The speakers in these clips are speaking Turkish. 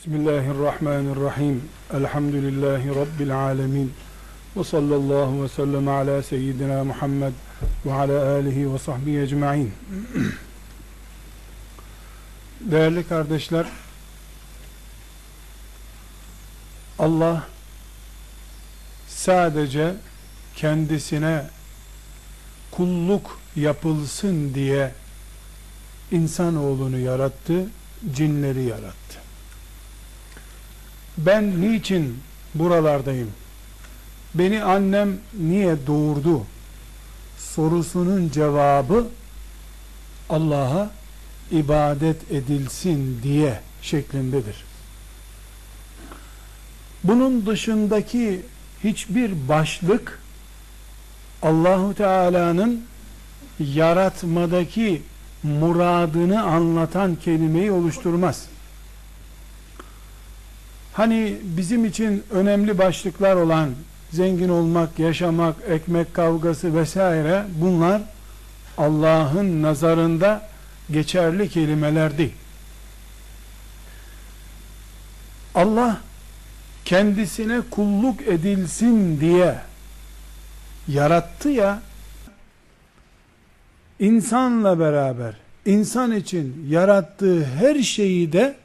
Bismillahirrahmanirrahim. Elhamdülillahi Rabbil alemin. Ve sallallahu ve sellem ala seyyidina Muhammed ve ala alihi ve sahbihi ecma'in. Değerli kardeşler, Allah sadece kendisine kulluk yapılsın diye insanoğlunu yarattı, cinleri yarattı. Ben niçin buralardayım? Beni annem niye doğurdu? Sorusunun cevabı Allah'a ibadet edilsin diye şeklindedir. Bunun dışındaki hiçbir başlık Allahu Teala'nın yaratmadaki muradını anlatan kelimeyi oluşturmaz. Hani bizim için önemli başlıklar olan zengin olmak, yaşamak, ekmek kavgası vesaire bunlar Allah'ın nazarında geçerli kelimeler değil. Allah kendisine kulluk edilsin diye yarattı ya insanla beraber insan için yarattığı her şeyi de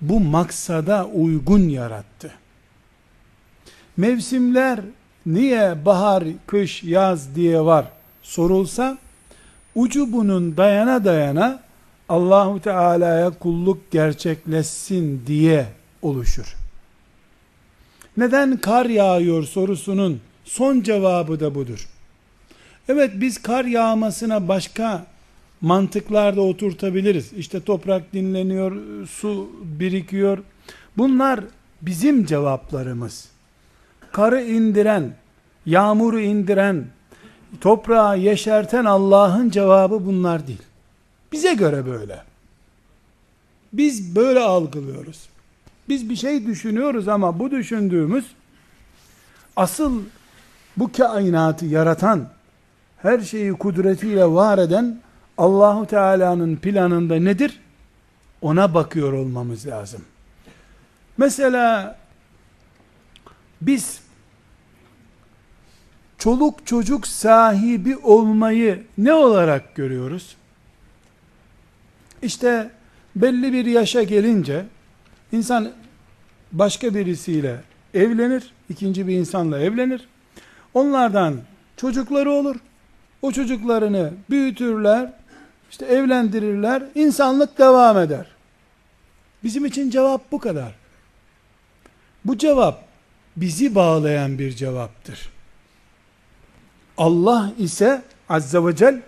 bu maksada uygun yarattı. Mevsimler niye bahar, kış, yaz diye var sorulsa ucu bunun dayana dayana Allahu Teala'ya kulluk gerçekleşsin diye oluşur. Neden kar yağıyor sorusunun son cevabı da budur. Evet biz kar yağmasına başka mantıklarda oturtabiliriz. İşte toprak dinleniyor, su birikiyor. Bunlar bizim cevaplarımız. Karı indiren, yağmuru indiren, toprağı yeşerten Allah'ın cevabı bunlar değil. Bize göre böyle. Biz böyle algılıyoruz. Biz bir şey düşünüyoruz ama bu düşündüğümüz asıl bu kainatı yaratan, her şeyi kudretiyle var eden Allahu Teala'nın planında nedir? Ona bakıyor olmamız lazım. Mesela biz çoluk çocuk sahibi olmayı ne olarak görüyoruz? İşte belli bir yaşa gelince insan başka birisiyle evlenir, ikinci bir insanla evlenir. Onlardan çocukları olur. O çocuklarını büyütürler, işte evlendirirler, insanlık devam eder. Bizim için cevap bu kadar. Bu cevap bizi bağlayan bir cevaptır. Allah ise azze ve cel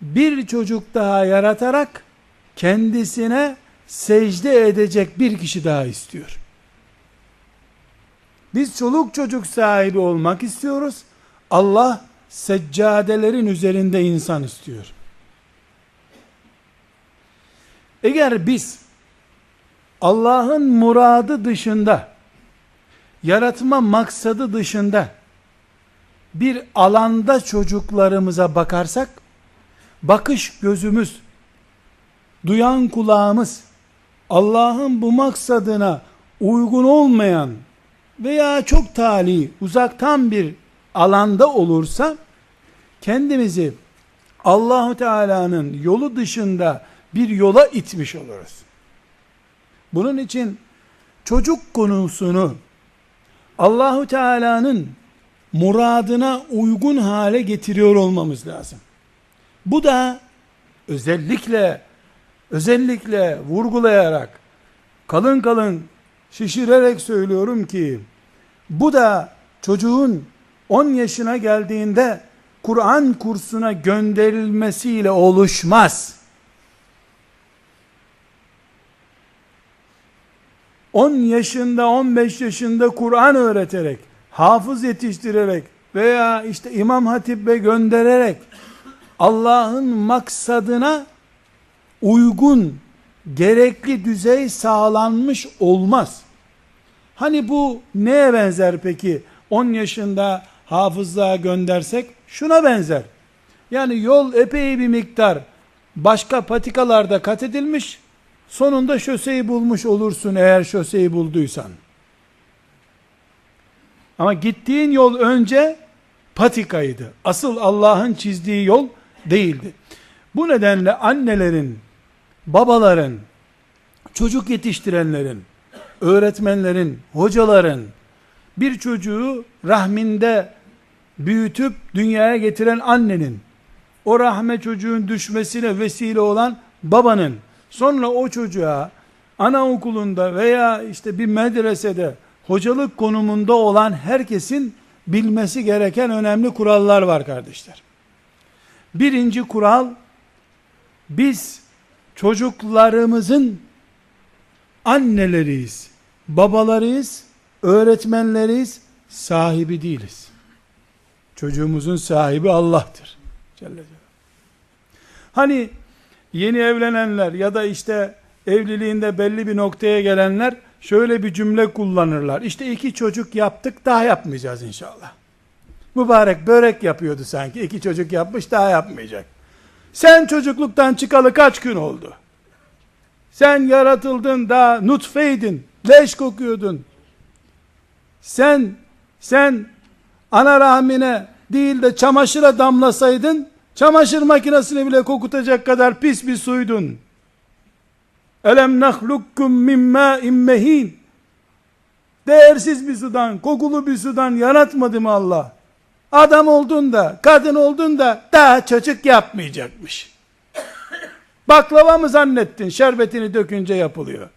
bir çocuk daha yaratarak kendisine secde edecek bir kişi daha istiyor. Biz çoluk çocuk sahibi olmak istiyoruz. Allah seccadelerin üzerinde insan istiyor. Eğer biz Allah'ın muradı dışında yaratma maksadı dışında bir alanda çocuklarımıza bakarsak bakış gözümüz duyan kulağımız Allah'ın bu maksadına uygun olmayan veya çok tali uzaktan bir alanda olursa kendimizi Allahu Teala'nın yolu dışında bir yola itmiş oluruz. Bunun için çocuk konusunu Allahu Teala'nın muradına uygun hale getiriyor olmamız lazım. Bu da özellikle özellikle vurgulayarak kalın kalın şişirerek söylüyorum ki bu da çocuğun 10 yaşına geldiğinde Kur'an kursuna gönderilmesiyle oluşmaz. 10 yaşında 15 yaşında Kur'an öğreterek, hafız yetiştirerek veya işte İmam Hatip'e göndererek Allah'ın maksadına uygun gerekli düzey sağlanmış olmaz. Hani bu neye benzer peki? 10 yaşında hafızlığa göndersek şuna benzer. Yani yol epey bir miktar başka patikalarda kat edilmiş sonunda şoseyi bulmuş olursun eğer şoseyi bulduysan. Ama gittiğin yol önce patikaydı. Asıl Allah'ın çizdiği yol değildi. Bu nedenle annelerin, babaların, çocuk yetiştirenlerin, öğretmenlerin, hocaların bir çocuğu rahminde büyütüp dünyaya getiren annenin o rahme çocuğun düşmesine vesile olan babanın sonra o çocuğa anaokulunda veya işte bir medresede hocalık konumunda olan herkesin bilmesi gereken önemli kurallar var kardeşler. Birinci kural biz çocuklarımızın anneleriyiz, babalarıyız, öğretmenleriyiz, sahibi değiliz. Çocuğumuzun sahibi Allah'tır. Celle Celle. Hani yeni evlenenler ya da işte evliliğinde belli bir noktaya gelenler şöyle bir cümle kullanırlar. İşte iki çocuk yaptık daha yapmayacağız inşallah. Mübarek börek yapıyordu sanki. İki çocuk yapmış daha yapmayacak. Sen çocukluktan çıkalı kaç gün oldu? Sen yaratıldın daha nutfeydin. Leş kokuyordun. Sen sen ana rahmine değil de çamaşıra damlasaydın çamaşır makinesini bile kokutacak kadar pis bir suydun. Elem nahlukkum min ma'in mehin. Değersiz bir sudan, kokulu bir sudan yaratmadı mı Allah? Adam oldun da, kadın oldun da daha çocuk yapmayacakmış. Baklava mı zannettin? Şerbetini dökünce yapılıyor.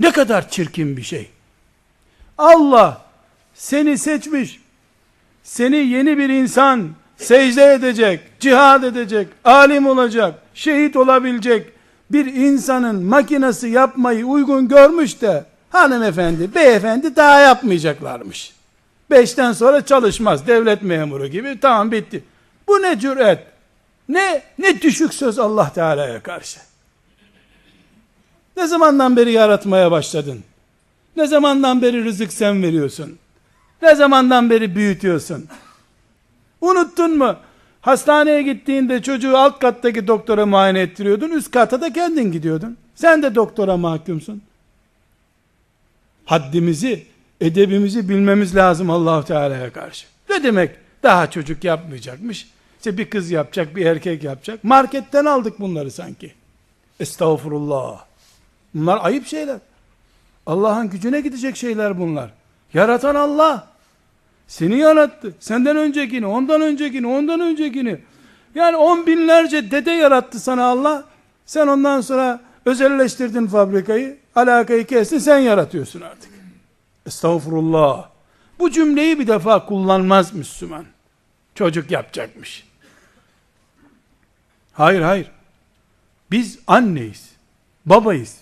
Ne kadar çirkin bir şey. Allah seni seçmiş. Seni yeni bir insan secde edecek, cihad edecek, alim olacak, şehit olabilecek bir insanın makinesi yapmayı uygun görmüş de hanımefendi, beyefendi daha yapmayacaklarmış. Beşten sonra çalışmaz devlet memuru gibi tamam bitti. Bu ne cüret? Ne ne düşük söz Allah Teala'ya karşı. Ne zamandan beri yaratmaya başladın? Ne zamandan beri rızık sen veriyorsun? Ne zamandan beri büyütüyorsun? Unuttun mu? Hastaneye gittiğinde çocuğu alt kattaki doktora muayene ettiriyordun. Üst kata da kendin gidiyordun. Sen de doktora mahkumsun. Haddimizi, edebimizi bilmemiz lazım allah Teala'ya karşı. Ne demek? Daha çocuk yapmayacakmış. İşte bir kız yapacak, bir erkek yapacak. Marketten aldık bunları sanki. Estağfurullah. Bunlar ayıp şeyler. Allah'ın gücüne gidecek şeyler bunlar. Yaratan Allah. Seni yarattı. Senden öncekini, ondan öncekini, ondan öncekini. Yani on binlerce dede yarattı sana Allah. Sen ondan sonra özelleştirdin fabrikayı. Alakayı kestin sen yaratıyorsun artık. Estağfurullah. Bu cümleyi bir defa kullanmaz Müslüman. Çocuk yapacakmış. Hayır hayır. Biz anneyiz, babayız,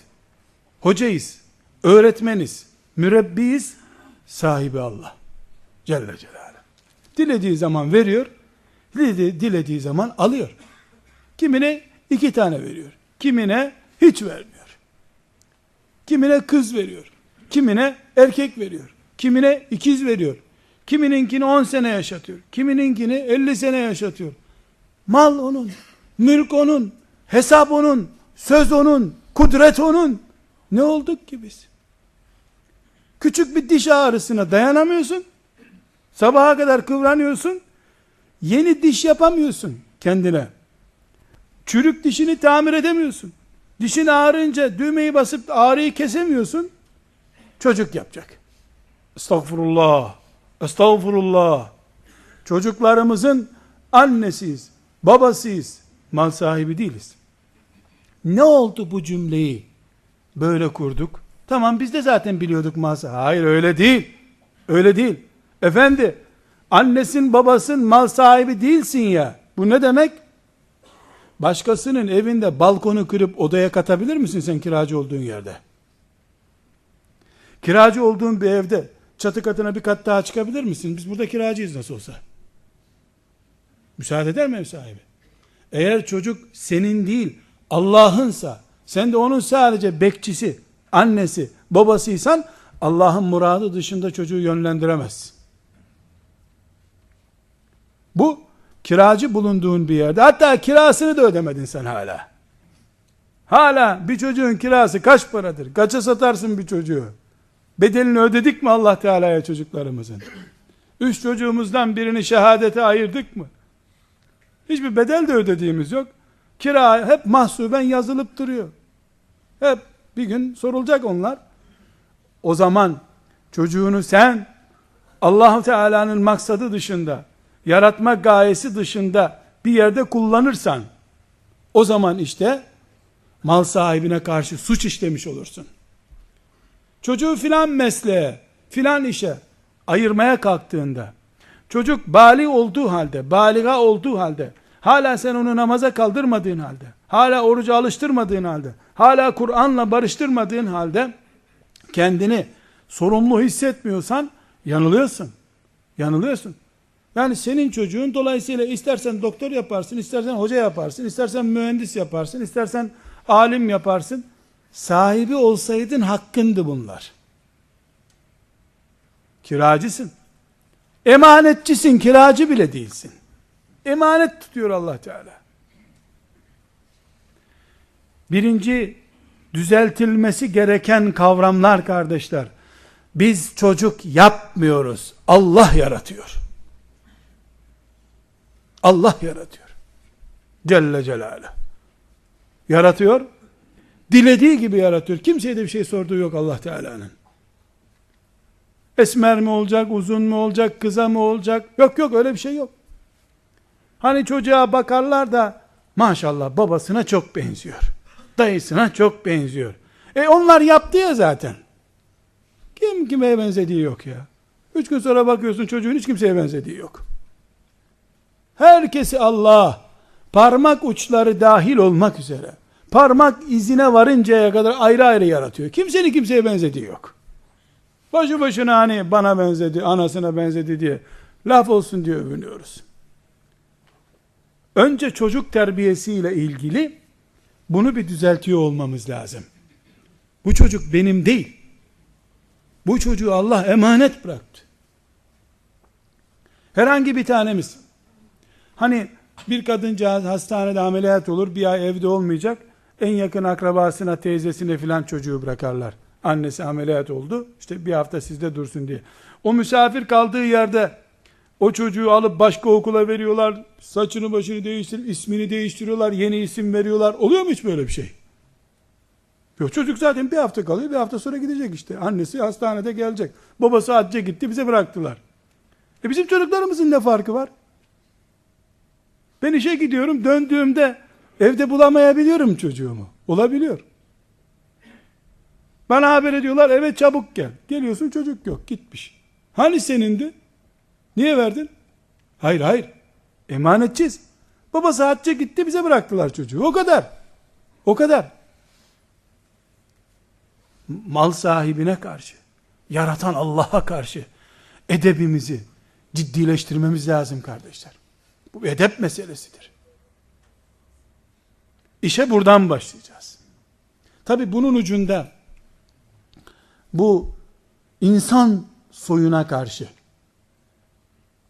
hocayız, öğretmeniz, mürebbiyiz, sahibi Allah. Celle Celaluhu. Dilediği zaman veriyor, dilediği, dilediği zaman alıyor. Kimine iki tane veriyor, kimine hiç vermiyor. Kimine kız veriyor, kimine erkek veriyor, kimine ikiz veriyor, kimininkini on sene yaşatıyor, kimininkini elli sene yaşatıyor. Mal onun, mülk onun, hesap onun, söz onun, kudret onun. Ne olduk ki biz? Küçük bir diş ağrısına dayanamıyorsun. Sabaha kadar kıvranıyorsun. Yeni diş yapamıyorsun kendine. Çürük dişini tamir edemiyorsun. Dişin ağrınca düğmeyi basıp ağrıyı kesemiyorsun. Çocuk yapacak. Estağfurullah. Estağfurullah. Çocuklarımızın annesiyiz, babasıyız. Mal sahibi değiliz. Ne oldu bu cümleyi böyle kurduk? Tamam biz de zaten biliyorduk sahibi. Hayır öyle değil. Öyle değil. Efendi, annesin babasın mal sahibi değilsin ya. Bu ne demek? Başkasının evinde balkonu kırıp odaya katabilir misin sen kiracı olduğun yerde? Kiracı olduğun bir evde çatı katına bir kat daha çıkabilir misin? Biz burada kiracıyız nasıl olsa. Müsaade eder mi ev sahibi? Eğer çocuk senin değil Allah'ınsa sen de onun sadece bekçisi, annesi, babasıysan Allah'ın muradı dışında çocuğu yönlendiremezsin. Bu kiracı bulunduğun bir yerde hatta kirasını da ödemedin sen hala. Hala bir çocuğun kirası kaç paradır? Kaça satarsın bir çocuğu? Bedelini ödedik mi Allah Teala'ya çocuklarımızın? Üç çocuğumuzdan birini şehadete ayırdık mı? Hiçbir bedel de ödediğimiz yok. Kira hep mahsuben yazılıp duruyor. Hep bir gün sorulacak onlar. O zaman çocuğunu sen allah Teala'nın maksadı dışında, yaratma gayesi dışında bir yerde kullanırsan, o zaman işte mal sahibine karşı suç işlemiş olursun. Çocuğu filan mesleğe, filan işe ayırmaya kalktığında, çocuk bali olduğu halde, baliga olduğu halde, hala sen onu namaza kaldırmadığın halde, hala oruca alıştırmadığın halde, hala Kur'an'la barıştırmadığın halde, kendini sorumlu hissetmiyorsan, yanılıyorsun. Yanılıyorsun. Yani senin çocuğun dolayısıyla istersen doktor yaparsın, istersen hoca yaparsın, istersen mühendis yaparsın, istersen alim yaparsın. Sahibi olsaydın hakkındı bunlar. Kiracısın. Emanetçisin, kiracı bile değilsin. Emanet tutuyor Allah Teala. Birinci düzeltilmesi gereken kavramlar kardeşler. Biz çocuk yapmıyoruz. Allah yaratıyor. Allah yaratıyor. Celle Celaluhu. Yaratıyor. Dilediği gibi yaratıyor. Kimseye de bir şey sorduğu yok Allah Teala'nın. Esmer mi olacak, uzun mu olacak, kıza mı olacak? Yok yok öyle bir şey yok. Hani çocuğa bakarlar da maşallah babasına çok benziyor. Dayısına çok benziyor. E onlar yaptı ya zaten. Kim kime benzediği yok ya. Üç gün sonra bakıyorsun çocuğun hiç kimseye benzediği yok. Herkesi Allah parmak uçları dahil olmak üzere parmak izine varıncaya kadar ayrı ayrı yaratıyor. Kimsenin kimseye benzediği yok. Başı başına hani bana benzedi, anasına benzedi diye laf olsun diye övünüyoruz. Önce çocuk terbiyesiyle ilgili bunu bir düzeltiyor olmamız lazım. Bu çocuk benim değil. Bu çocuğu Allah emanet bıraktı. Herhangi bir tanemiz hani bir kadıncağız hastanede ameliyat olur bir ay evde olmayacak en yakın akrabasına teyzesine filan çocuğu bırakarlar. Annesi ameliyat oldu işte bir hafta sizde dursun diye. O misafir kaldığı yerde o çocuğu alıp başka okula veriyorlar. Saçını başını değiştirip ismini değiştiriyorlar. Yeni isim veriyorlar. Oluyor mu hiç böyle bir şey? Yok çocuk zaten bir hafta kalıyor. Bir hafta sonra gidecek işte. Annesi hastanede gelecek. Babası hacca gitti bize bıraktılar. E bizim çocuklarımızın ne farkı var? Ben işe gidiyorum. Döndüğümde evde bulamayabiliyorum çocuğumu. Olabiliyor. Bana haber ediyorlar. Evet çabuk gel. Geliyorsun çocuk yok. Gitmiş. Hani senindi? Niye verdin? Hayır hayır. Emanetçiz. Baba saatçe gitti bize bıraktılar çocuğu. O kadar. O kadar. Mal sahibine karşı, yaratan Allah'a karşı edebimizi ciddileştirmemiz lazım kardeşler. Bu edep meselesidir. İşe buradan başlayacağız. Tabi bunun ucunda bu insan soyuna karşı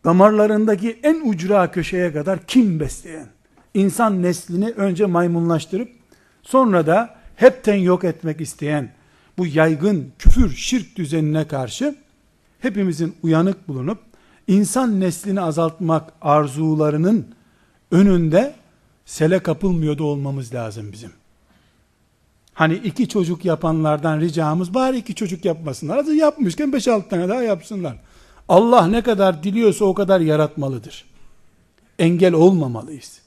damarlarındaki en ucra köşeye kadar kim besleyen, insan neslini önce maymunlaştırıp, sonra da hepten yok etmek isteyen, bu yaygın küfür, şirk düzenine karşı, hepimizin uyanık bulunup, insan neslini azaltmak arzularının önünde, sele kapılmıyordu olmamız lazım bizim. Hani iki çocuk yapanlardan ricamız bari iki çocuk yapmasınlar. Hadi yapmışken beş altı tane daha yapsınlar. Allah ne kadar diliyorsa o kadar yaratmalıdır. Engel olmamalıyız.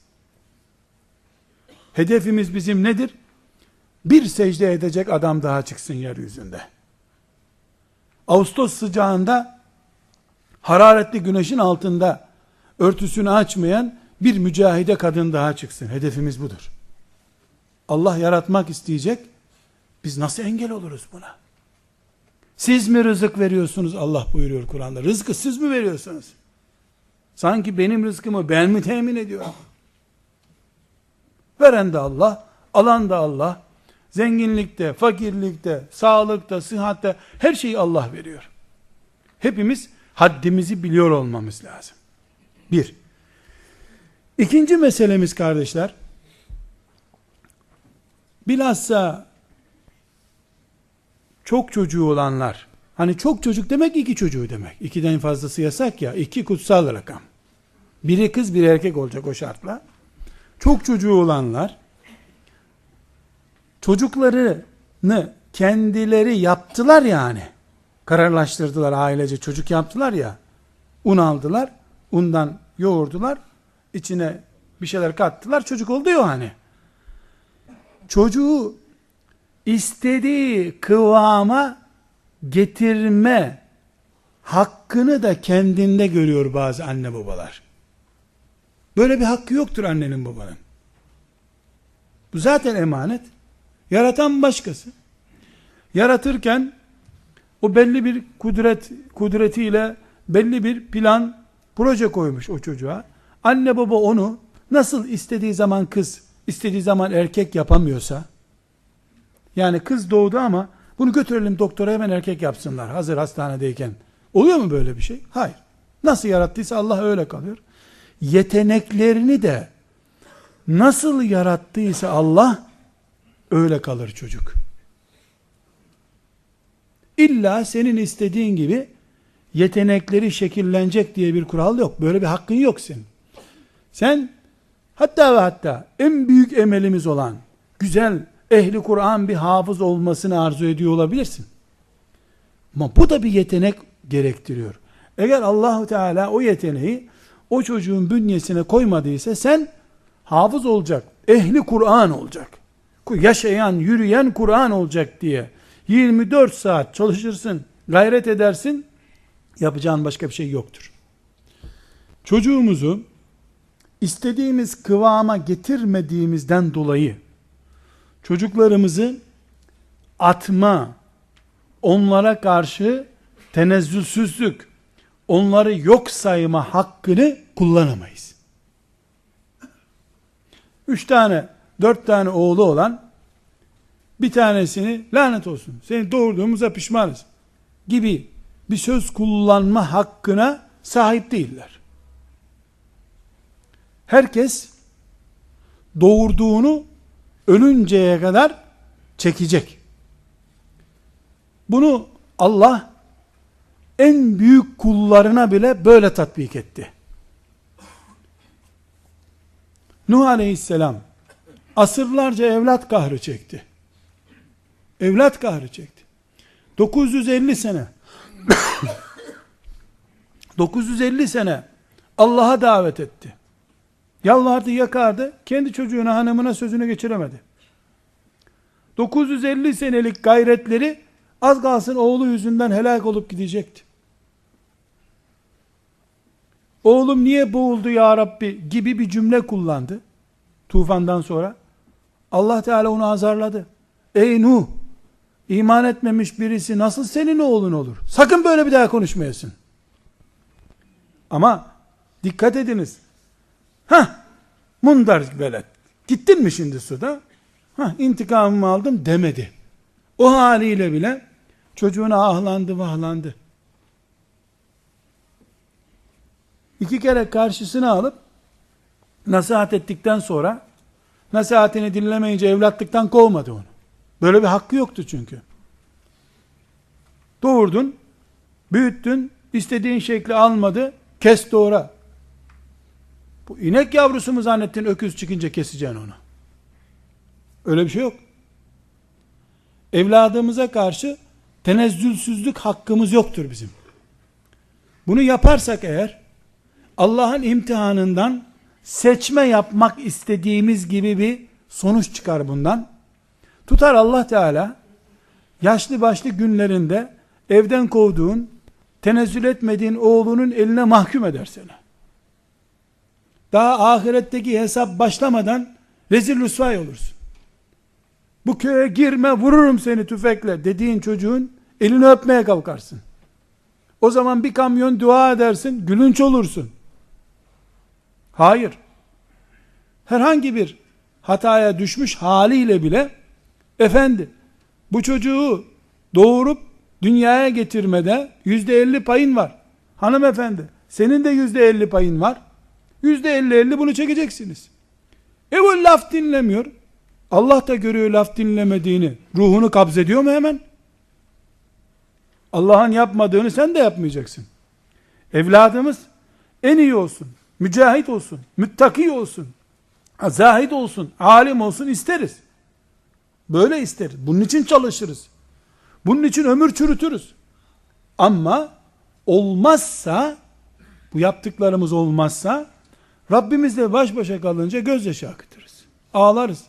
Hedefimiz bizim nedir? Bir secde edecek adam daha çıksın yeryüzünde. Ağustos sıcağında hararetli güneşin altında örtüsünü açmayan bir mücahide kadın daha çıksın. Hedefimiz budur. Allah yaratmak isteyecek. Biz nasıl engel oluruz buna? Siz mi rızık veriyorsunuz Allah buyuruyor Kur'an'da. Rızkı siz mi veriyorsunuz? Sanki benim rızkımı ben mi temin ediyorum? Veren de Allah, alan da Allah. Zenginlikte, fakirlikte, sağlıkta, sıhhatte her şeyi Allah veriyor. Hepimiz haddimizi biliyor olmamız lazım. Bir. İkinci meselemiz kardeşler, bilhassa çok çocuğu olanlar, hani çok çocuk demek iki çocuğu demek. İkiden fazlası yasak ya, iki kutsal rakam. Biri kız bir erkek olacak o şartla. Çok çocuğu olanlar, çocuklarını kendileri yaptılar yani. Kararlaştırdılar ailece çocuk yaptılar ya. Un aldılar, undan yoğurdular, içine bir şeyler kattılar, çocuk oldu ya hani. Çocuğu istediği kıvama getirme hakkını da kendinde görüyor bazı anne babalar. Böyle bir hakkı yoktur annenin babanın. Bu zaten emanet. Yaratan başkası. Yaratırken o belli bir kudret kudretiyle belli bir plan proje koymuş o çocuğa. Anne baba onu nasıl istediği zaman kız, istediği zaman erkek yapamıyorsa yani kız doğdu ama bunu götürelim doktora hemen erkek yapsınlar hazır hastanedeyken. Oluyor mu böyle bir şey? Hayır. Nasıl yarattıysa Allah öyle kalıyor. Yeteneklerini de nasıl yarattıysa Allah öyle kalır çocuk. İlla senin istediğin gibi yetenekleri şekillenecek diye bir kural yok. Böyle bir hakkın yok senin. Sen hatta ve hatta en büyük emelimiz olan güzel ehli Kur'an bir hafız olmasını arzu ediyor olabilirsin. Ama bu da bir yetenek gerektiriyor. Eğer Allahu Teala o yeteneği o çocuğun bünyesine koymadıysa sen hafız olacak, ehli Kur'an olacak. Yaşayan, yürüyen Kur'an olacak diye 24 saat çalışırsın, gayret edersin, yapacağın başka bir şey yoktur. Çocuğumuzu istediğimiz kıvama getirmediğimizden dolayı çocuklarımızı atma, onlara karşı tenezzülsüzlük, onları yok sayma hakkını kullanamayız. Üç tane, dört tane oğlu olan bir tanesini lanet olsun, seni doğurduğumuza pişmanız gibi bir söz kullanma hakkına sahip değiller. Herkes doğurduğunu ölünceye kadar çekecek. Bunu Allah en büyük kullarına bile böyle tatbik etti. Nuh aleyhisselam asırlarca evlat kahrı çekti. Evlat kahrı çekti. 950 sene 950 sene Allah'a davet etti. Yalvardı yakardı. Kendi çocuğuna hanımına sözünü geçiremedi. 950 senelik gayretleri az kalsın oğlu yüzünden helak olup gidecekti. Oğlum niye boğuldu ya Rabbi gibi bir cümle kullandı. Tufandan sonra. Allah Teala onu azarladı. Ey Nuh iman etmemiş birisi nasıl senin oğlun olur? Sakın böyle bir daha konuşmayasın. Ama dikkat ediniz. Ha, mundar velet. Gittin mi şimdi suda? Ha, intikamımı aldım demedi. O haliyle bile çocuğuna ahlandı vahlandı. İki kere karşısına alıp nasihat ettikten sonra nasihatini dinlemeyince evlatlıktan kovmadı onu. Böyle bir hakkı yoktu çünkü. Doğurdun, büyüttün, istediğin şekli almadı, kes doğra. Bu inek yavrusu mu zannettin öküz çıkınca keseceksin onu? Öyle bir şey yok. Evladımıza karşı tenezzülsüzlük hakkımız yoktur bizim. Bunu yaparsak eğer Allah'ın imtihanından seçme yapmak istediğimiz gibi bir sonuç çıkar bundan. Tutar Allah Teala yaşlı başlı günlerinde evden kovduğun, tenezzül etmediğin oğlunun eline mahkum eder seni. Daha ahiretteki hesap başlamadan rezil rüsvay olursun. Bu köye girme vururum seni tüfekle dediğin çocuğun elini öpmeye kalkarsın. O zaman bir kamyon dua edersin, gülünç olursun. Hayır. Herhangi bir hataya düşmüş haliyle bile efendi bu çocuğu doğurup dünyaya getirmede yüzde elli payın var. Hanımefendi senin de yüzde elli payın var. Yüzde elli elli bunu çekeceksiniz. E bu laf dinlemiyor. Allah da görüyor laf dinlemediğini. Ruhunu kabzediyor mu hemen? Allah'ın yapmadığını sen de yapmayacaksın. Evladımız en iyi olsun, mücahit olsun, müttaki olsun, zahid olsun, alim olsun isteriz. Böyle isteriz. Bunun için çalışırız. Bunun için ömür çürütürüz. Ama olmazsa, bu yaptıklarımız olmazsa, Rabbimizle baş başa kalınca gözyaşı akıtırız. Ağlarız.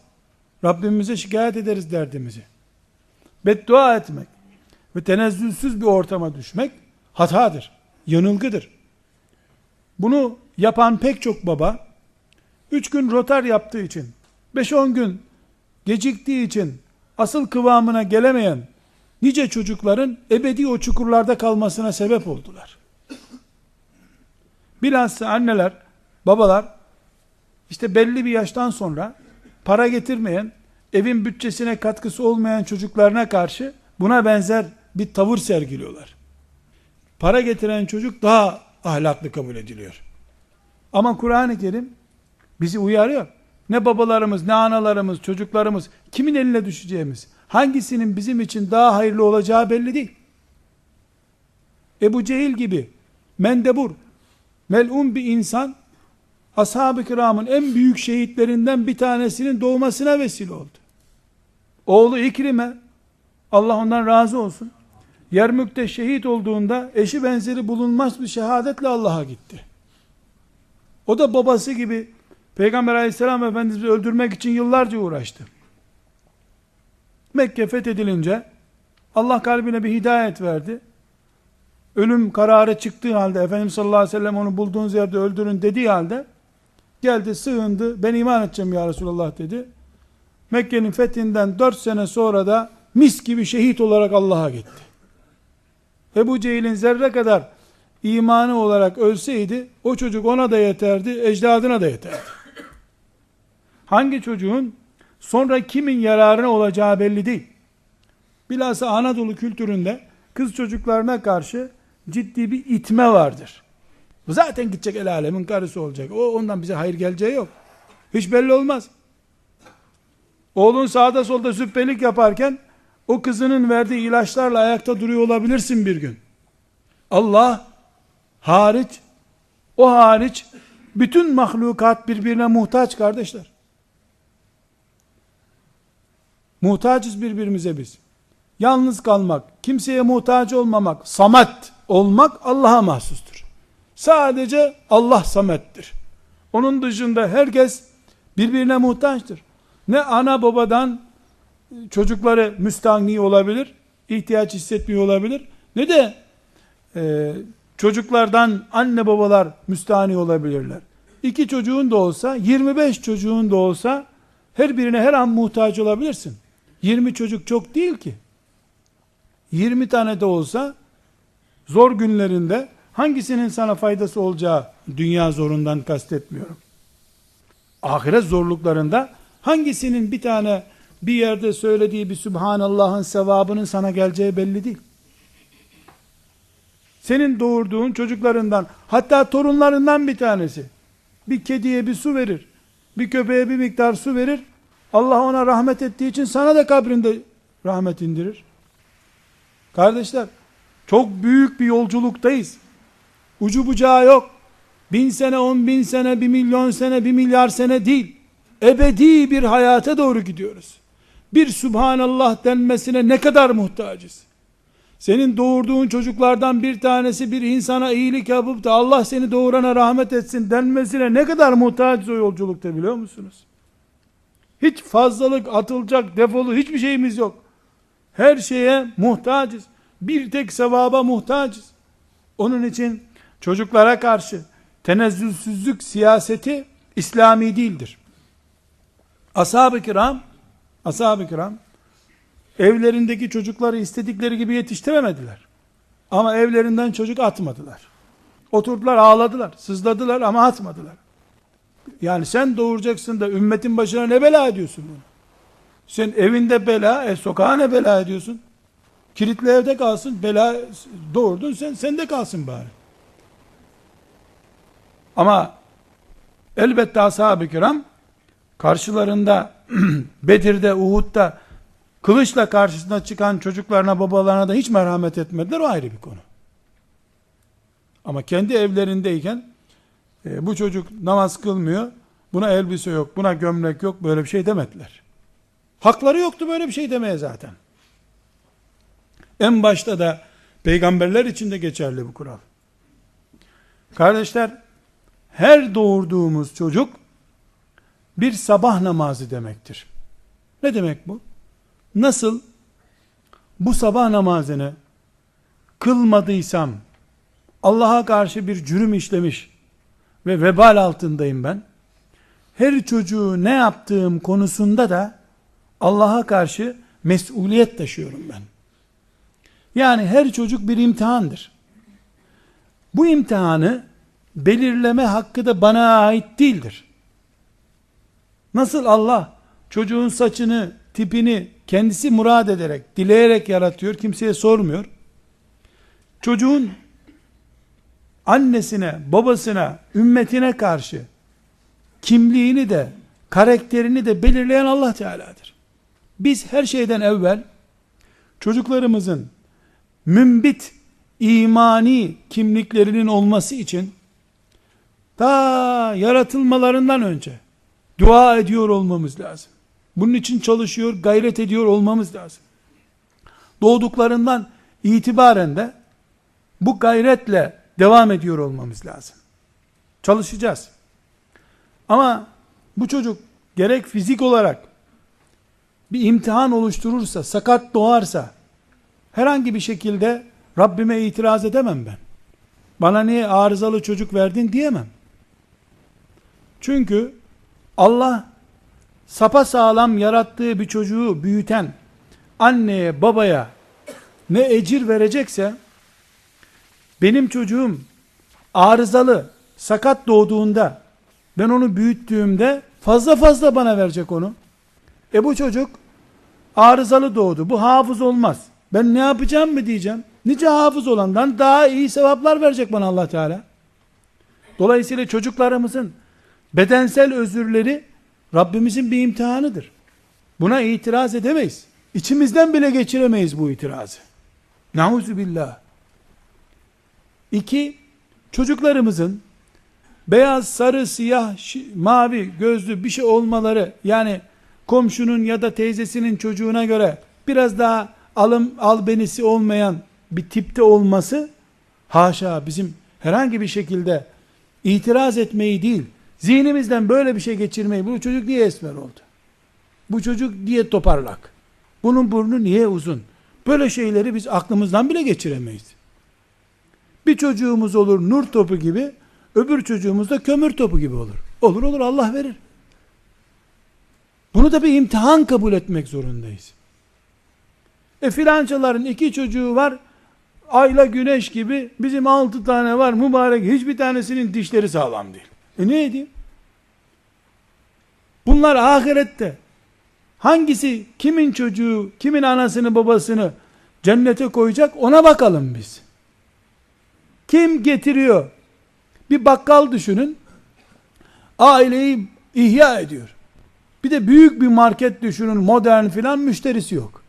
Rabbimize şikayet ederiz derdimizi. Beddua etmek ve tenezzülsüz bir ortama düşmek hatadır. Yanılgıdır. Bunu yapan pek çok baba, üç gün rotar yaptığı için, beş on gün geciktiği için, asıl kıvamına gelemeyen nice çocukların ebedi o çukurlarda kalmasına sebep oldular. Bilhassa anneler, babalar, işte belli bir yaştan sonra para getirmeyen, evin bütçesine katkısı olmayan çocuklarına karşı buna benzer bir tavır sergiliyorlar. Para getiren çocuk daha ahlaklı kabul ediliyor. Ama Kur'an-ı Kerim bizi uyarıyor. Ne babalarımız, ne analarımız, çocuklarımız, kimin eline düşeceğimiz, hangisinin bizim için daha hayırlı olacağı belli değil. Ebu Cehil gibi mendebur, melun bir insan, ashab-ı kiramın en büyük şehitlerinden bir tanesinin doğmasına vesile oldu. Oğlu İkrime, Allah ondan razı olsun, Yermük'te şehit olduğunda eşi benzeri bulunmaz bir şehadetle Allah'a gitti. O da babası gibi Peygamber aleyhisselam efendimizi öldürmek için yıllarca uğraştı. Mekke fethedilince Allah kalbine bir hidayet verdi. Ölüm kararı çıktığı halde Efendimiz sallallahu aleyhi ve sellem onu bulduğunuz yerde öldürün dediği halde geldi sığındı ben iman edeceğim ya Resulallah dedi. Mekke'nin fethinden dört sene sonra da mis gibi şehit olarak Allah'a gitti. Ebu Cehil'in zerre kadar imanı olarak ölseydi o çocuk ona da yeterdi, ecdadına da yeterdi. Hangi çocuğun sonra kimin yararına olacağı belli değil. Bilhassa Anadolu kültüründe kız çocuklarına karşı ciddi bir itme vardır. Zaten gidecek el alemin karısı olacak. O ondan bize hayır geleceği yok. Hiç belli olmaz. Oğlun sağda solda züppelik yaparken o kızının verdiği ilaçlarla ayakta duruyor olabilirsin bir gün. Allah hariç, o hariç bütün mahlukat birbirine muhtaç kardeşler. Muhtacız birbirimize biz. Yalnız kalmak, kimseye muhtaç olmamak, samet olmak Allah'a mahsustur. Sadece Allah samettir. Onun dışında herkes birbirine muhtaçtır. Ne ana babadan çocukları müstahni olabilir, ihtiyaç hissetmiyor olabilir. Ne de e, çocuklardan anne babalar müstahni olabilirler. İki çocuğun da olsa, 25 çocuğun da olsa her birine her an muhtaç olabilirsin. 20 çocuk çok değil ki. 20 tane de olsa zor günlerinde hangisinin sana faydası olacağı dünya zorundan kastetmiyorum. Ahiret zorluklarında hangisinin bir tane bir yerde söylediği bir Subhanallah'ın sevabının sana geleceği belli değil. Senin doğurduğun çocuklarından hatta torunlarından bir tanesi bir kediye bir su verir. Bir köpeğe bir miktar su verir. Allah ona rahmet ettiği için sana da kabrinde rahmet indirir. Kardeşler, çok büyük bir yolculuktayız. Ucu bucağı yok. Bin sene, on bin sene, bir milyon sene, bir milyar sene değil. Ebedi bir hayata doğru gidiyoruz. Bir Subhanallah denmesine ne kadar muhtacız. Senin doğurduğun çocuklardan bir tanesi bir insana iyilik yapıp da Allah seni doğurana rahmet etsin denmesine ne kadar muhtacız o yolculukta biliyor musunuz? Hiç fazlalık atılacak defolu hiçbir şeyimiz yok. Her şeye muhtacız. Bir tek sevaba muhtacız. Onun için çocuklara karşı tenezzülsüzlük siyaseti İslami değildir. Ashab-ı kiram ashab-ı kiram evlerindeki çocukları istedikleri gibi yetiştiremediler. Ama evlerinden çocuk atmadılar. Oturdular ağladılar, sızladılar ama atmadılar. Yani sen doğuracaksın da ümmetin başına ne bela ediyorsun bunu? Sen evinde bela, e sokağa ne bela ediyorsun? Kilitli evde kalsın, bela doğurdun sen, sen de kalsın bari. Ama elbette ashab-ı kiram karşılarında Bedir'de, Uhud'da kılıçla karşısına çıkan çocuklarına, babalarına da hiç merhamet etmediler. O ayrı bir konu. Ama kendi evlerindeyken e, bu çocuk namaz kılmıyor, buna elbise yok, buna gömlek yok, böyle bir şey demediler. Hakları yoktu böyle bir şey demeye zaten. En başta da peygamberler için de geçerli bu kural. Kardeşler, her doğurduğumuz çocuk bir sabah namazı demektir. Ne demek bu? Nasıl bu sabah namazını kılmadıysam Allah'a karşı bir cürüm işlemiş ve vebal altındayım ben. Her çocuğu ne yaptığım konusunda da Allah'a karşı mesuliyet taşıyorum ben. Yani her çocuk bir imtihandır. Bu imtihanı belirleme hakkı da bana ait değildir. Nasıl Allah çocuğun saçını, tipini kendisi murad ederek, dileyerek yaratıyor, kimseye sormuyor. Çocuğun annesine, babasına, ümmetine karşı kimliğini de, karakterini de belirleyen Allah Teala'dır. Biz her şeyden evvel çocuklarımızın mümbit imani kimliklerinin olması için ta yaratılmalarından önce dua ediyor olmamız lazım. Bunun için çalışıyor, gayret ediyor olmamız lazım. Doğduklarından itibaren de bu gayretle devam ediyor olmamız lazım. Çalışacağız. Ama bu çocuk gerek fizik olarak bir imtihan oluşturursa, sakat doğarsa, herhangi bir şekilde Rabbime itiraz edemem ben. Bana niye arızalı çocuk verdin diyemem. Çünkü Allah sapa sağlam yarattığı bir çocuğu büyüten anneye babaya ne ecir verecekse benim çocuğum arızalı sakat doğduğunda ben onu büyüttüğümde fazla fazla bana verecek onu. E bu çocuk arızalı doğdu. Bu hafız olmaz. Ben ne yapacağım mı diyeceğim. Nice hafız olandan daha iyi sevaplar verecek bana Allah Teala. Dolayısıyla çocuklarımızın bedensel özürleri Rabbimizin bir imtihanıdır. Buna itiraz edemeyiz. İçimizden bile geçiremeyiz bu itirazı. Nauzu billah. İki, çocuklarımızın beyaz, sarı, siyah, mavi gözlü bir şey olmaları yani komşunun ya da teyzesinin çocuğuna göre biraz daha alım albenisi olmayan bir tipte olması haşa bizim herhangi bir şekilde itiraz etmeyi değil zihnimizden böyle bir şey geçirmeyi bu çocuk niye esmer oldu? Bu çocuk niye toparlak? Bunun burnu niye uzun? Böyle şeyleri biz aklımızdan bile geçiremeyiz. Bir çocuğumuz olur nur topu gibi, öbür çocuğumuz da kömür topu gibi olur. Olur olur Allah verir. Bunu da bir imtihan kabul etmek zorundayız. E filancaların iki çocuğu var, ayla güneş gibi, bizim altı tane var mübarek, hiçbir tanesinin dişleri sağlam değil. E ne edeyim? Bunlar ahirette. Hangisi kimin çocuğu, kimin anasını babasını cennete koyacak ona bakalım biz. Kim getiriyor? Bir bakkal düşünün. Aileyi ihya ediyor. Bir de büyük bir market düşünün. Modern filan müşterisi yok.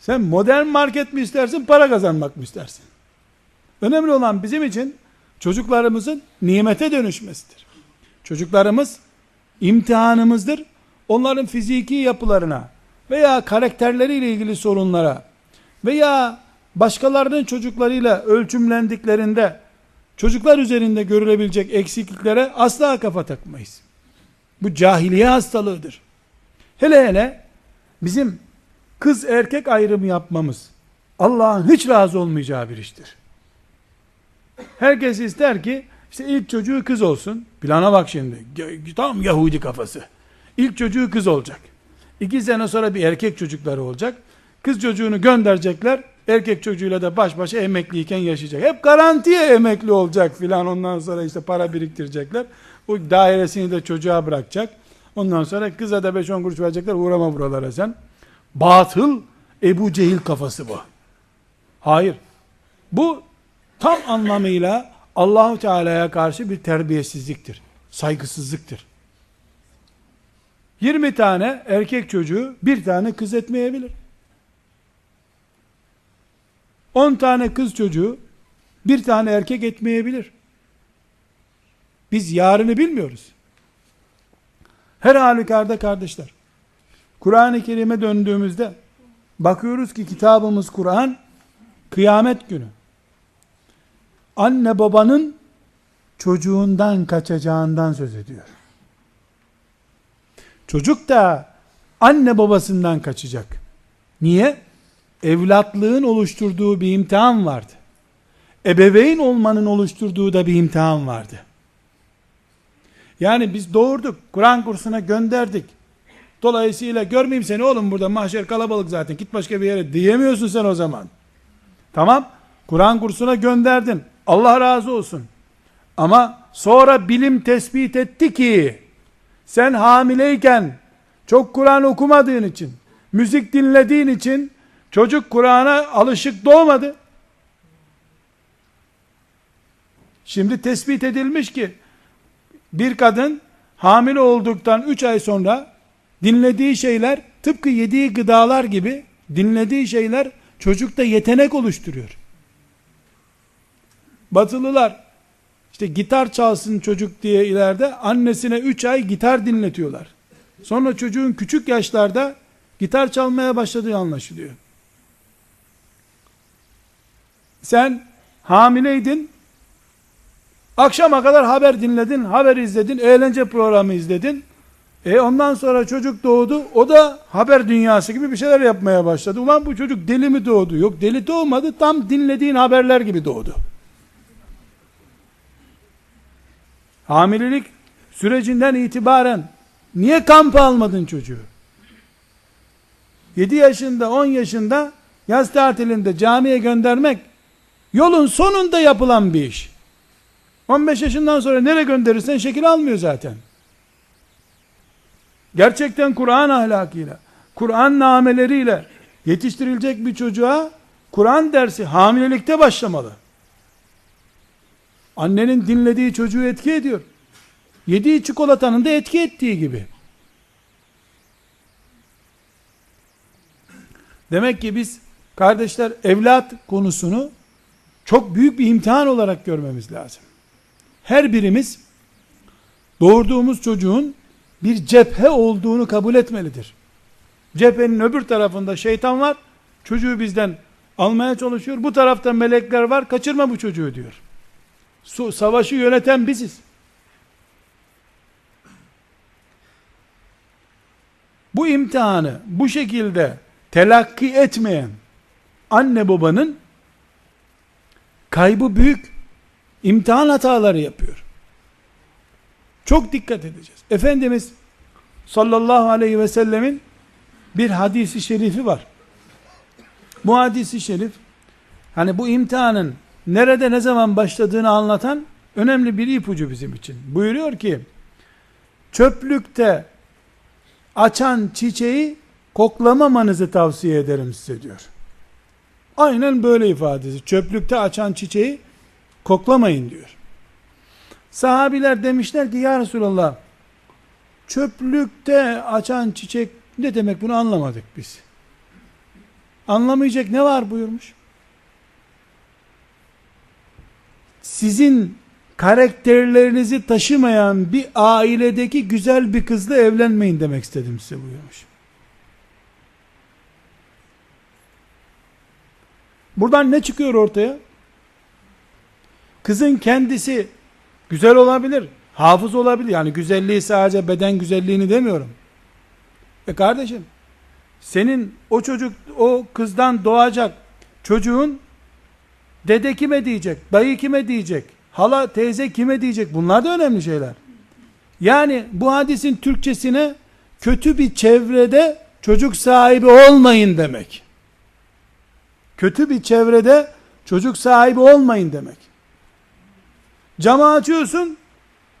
Sen modern market mi istersin, para kazanmak mı istersin? Önemli olan bizim için çocuklarımızın nimete dönüşmesidir. Çocuklarımız imtihanımızdır. Onların fiziki yapılarına veya karakterleriyle ilgili sorunlara veya başkalarının çocuklarıyla ölçümlendiklerinde çocuklar üzerinde görülebilecek eksikliklere asla kafa takmayız. Bu cahiliye hastalığıdır. Hele hele bizim kız erkek ayrımı yapmamız Allah'ın hiç razı olmayacağı bir iştir. Herkes ister ki işte ilk çocuğu kız olsun. Plana bak şimdi. Tam Yahudi kafası. İlk çocuğu kız olacak. İki sene sonra bir erkek çocukları olacak. Kız çocuğunu gönderecekler. Erkek çocuğuyla da baş başa emekliyken yaşayacak. Hep garantiye emekli olacak filan. Ondan sonra işte para biriktirecekler. O dairesini de çocuğa bırakacak. Ondan sonra kıza da 5-10 kuruş verecekler. Uğrama buralara sen. Batıl Ebu Cehil kafası bu. Hayır. Bu tam anlamıyla Allahu Teala'ya karşı bir terbiyesizliktir. Saygısızlıktır. 20 tane erkek çocuğu bir tane kız etmeyebilir. 10 tane kız çocuğu bir tane erkek etmeyebilir. Biz yarını bilmiyoruz. Her halükarda kardeşler, Kur'an-ı Kerim'e döndüğümüzde bakıyoruz ki kitabımız Kur'an kıyamet günü anne babanın çocuğundan kaçacağından söz ediyor. Çocuk da anne babasından kaçacak. Niye? Evlatlığın oluşturduğu bir imtihan vardı. Ebeveyn olmanın oluşturduğu da bir imtihan vardı. Yani biz doğurduk, Kur'an kursuna gönderdik. Dolayısıyla görmeyeyim seni oğlum burada mahşer kalabalık zaten git başka bir yere diyemiyorsun sen o zaman. Tamam, Kur'an kursuna gönderdin. Allah razı olsun. Ama sonra bilim tespit etti ki sen hamileyken çok Kur'an okumadığın için, müzik dinlediğin için çocuk Kur'an'a alışık doğmadı. Şimdi tespit edilmiş ki bir kadın hamile olduktan 3 ay sonra dinlediği şeyler tıpkı yediği gıdalar gibi dinlediği şeyler çocukta yetenek oluşturuyor. Batılılar işte gitar çalsın çocuk diye ileride annesine 3 ay gitar dinletiyorlar. Sonra çocuğun küçük yaşlarda gitar çalmaya başladığı anlaşılıyor. Sen hamileydin, akşama kadar haber dinledin, haber izledin, eğlence programı izledin. E ondan sonra çocuk doğdu, o da haber dünyası gibi bir şeyler yapmaya başladı. Ulan bu çocuk deli mi doğdu? Yok deli doğmadı, tam dinlediğin haberler gibi doğdu. Hamilelik sürecinden itibaren niye kampa almadın çocuğu? 7 yaşında 10 yaşında yaz tatilinde camiye göndermek yolun sonunda yapılan bir iş. 15 yaşından sonra nereye gönderirsen şekil almıyor zaten. Gerçekten Kur'an ahlakıyla, Kur'an nameleriyle yetiştirilecek bir çocuğa Kur'an dersi hamilelikte başlamalı. Annenin dinlediği çocuğu etki ediyor. Yediği çikolatanın da etki ettiği gibi. Demek ki biz kardeşler evlat konusunu çok büyük bir imtihan olarak görmemiz lazım. Her birimiz doğurduğumuz çocuğun bir cephe olduğunu kabul etmelidir. Cephenin öbür tarafında şeytan var. Çocuğu bizden almaya çalışıyor. Bu tarafta melekler var. Kaçırma bu çocuğu diyor. Savaşı yöneten biziz. Bu imtihanı bu şekilde telakki etmeyen anne babanın kaybı büyük. imtihan hataları yapıyor. Çok dikkat edeceğiz. Efendimiz sallallahu aleyhi ve sellemin bir hadisi şerifi var. Bu hadisi şerif hani bu imtihanın nerede ne zaman başladığını anlatan önemli bir ipucu bizim için. Buyuruyor ki çöplükte açan çiçeği koklamamanızı tavsiye ederim size diyor. Aynen böyle ifadesi. Çöplükte açan çiçeği koklamayın diyor. Sahabiler demişler ki ya Resulallah çöplükte açan çiçek ne demek bunu anlamadık biz. Anlamayacak ne var buyurmuş. Sizin karakterlerinizi taşımayan bir ailedeki güzel bir kızla evlenmeyin demek istedim size buyurmuş. Buradan ne çıkıyor ortaya? Kızın kendisi güzel olabilir, hafız olabilir. Yani güzelliği sadece beden güzelliğini demiyorum. E kardeşim, senin o çocuk, o kızdan doğacak çocuğun dede kime diyecek, dayı kime diyecek, hala teyze kime diyecek bunlar da önemli şeyler. Yani bu hadisin Türkçesine kötü bir çevrede çocuk sahibi olmayın demek. Kötü bir çevrede çocuk sahibi olmayın demek. Camı açıyorsun,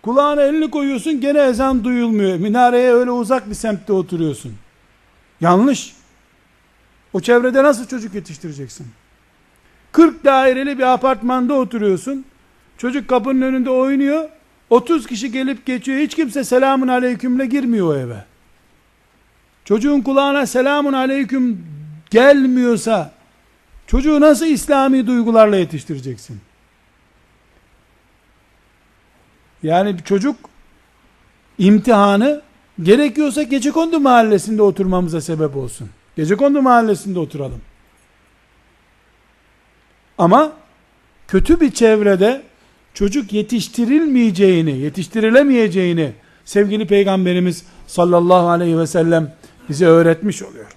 kulağına elini koyuyorsun, gene ezan duyulmuyor. Minareye öyle uzak bir semtte oturuyorsun. Yanlış. O çevrede nasıl çocuk yetiştireceksin? 40 daireli bir apartmanda oturuyorsun. Çocuk kapının önünde oynuyor. 30 kişi gelip geçiyor. Hiç kimse selamun aleykümle girmiyor o eve. çocuğun kulağına selamun aleyküm gelmiyorsa çocuğu nasıl İslami duygularla yetiştireceksin? Yani çocuk imtihanı gerekiyorsa Gecekondu mahallesinde oturmamıza sebep olsun. Gecekondu mahallesinde oturalım. Ama kötü bir çevrede çocuk yetiştirilmeyeceğini, yetiştirilemeyeceğini sevgili peygamberimiz sallallahu aleyhi ve sellem bize öğretmiş oluyor.